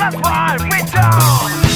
That's why we don't.